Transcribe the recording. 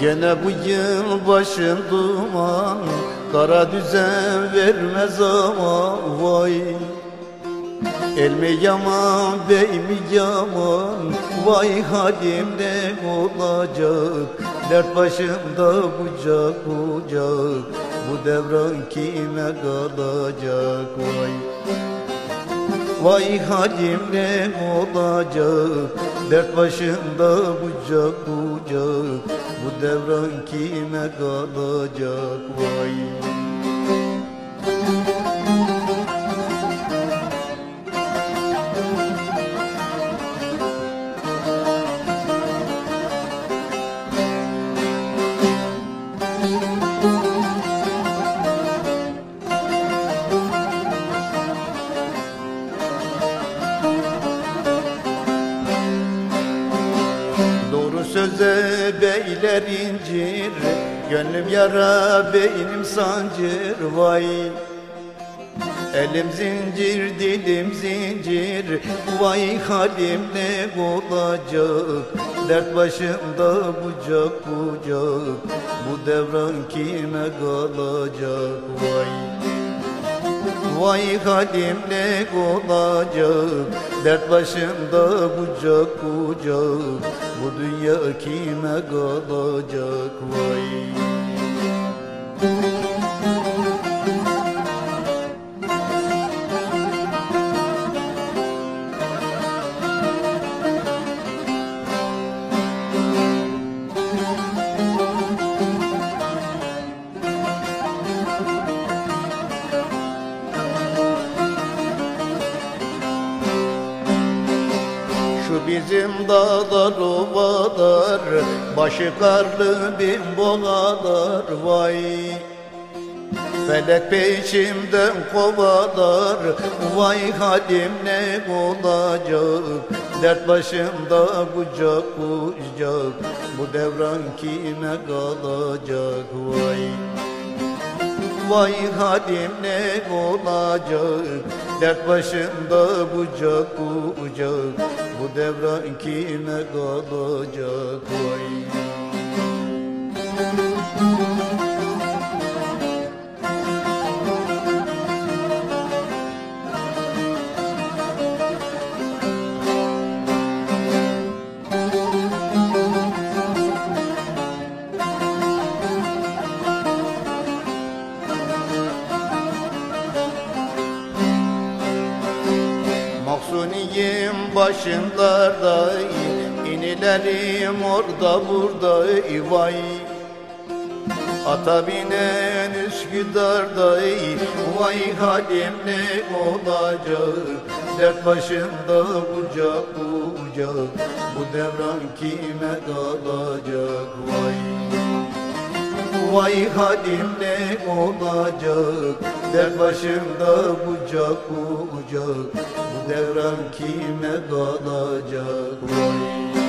Gene bu yıl başın duman Kara düzen vermez ama vay El mi yaman bey yaman Vay halim ne olacak? Dert başımda bucak bucak Bu devran kime kalacak? Vay Vay halim ne olacak? Dert başında bucak bucak Bu devran kime kalacak? Vay söze beyler incir Gönlüm yara beynim sancır vay. Elim zincir dilim zincir Vay halim ne olacak? Dert başımda bucak bucak Bu devran kime kalacak? Vay Vay halim ne olacak Dert başımda bucak bucak Bu dünya kime kalacak? Vay Şu bizim dağlar ovalar Başı karlı bin boğalar vay. Felek peşimden kovalar Vay halim ne olacak? Dert başımda bucak bucak Bu devran kime kalacak vay Vay halim ne olacak? Dert başımda bucak bucak Bu devran kime kalacak? Vay Mahzuniyim başınlarda inilerim orada burada vay Ata binen Üsküdar'da Vay halim ne olacak? Dert başında bucak bucak Bu devran kime kalacak vay Vay halim ne olacak. Dert başımda bucak bucak. Bu devran kime kalacak vay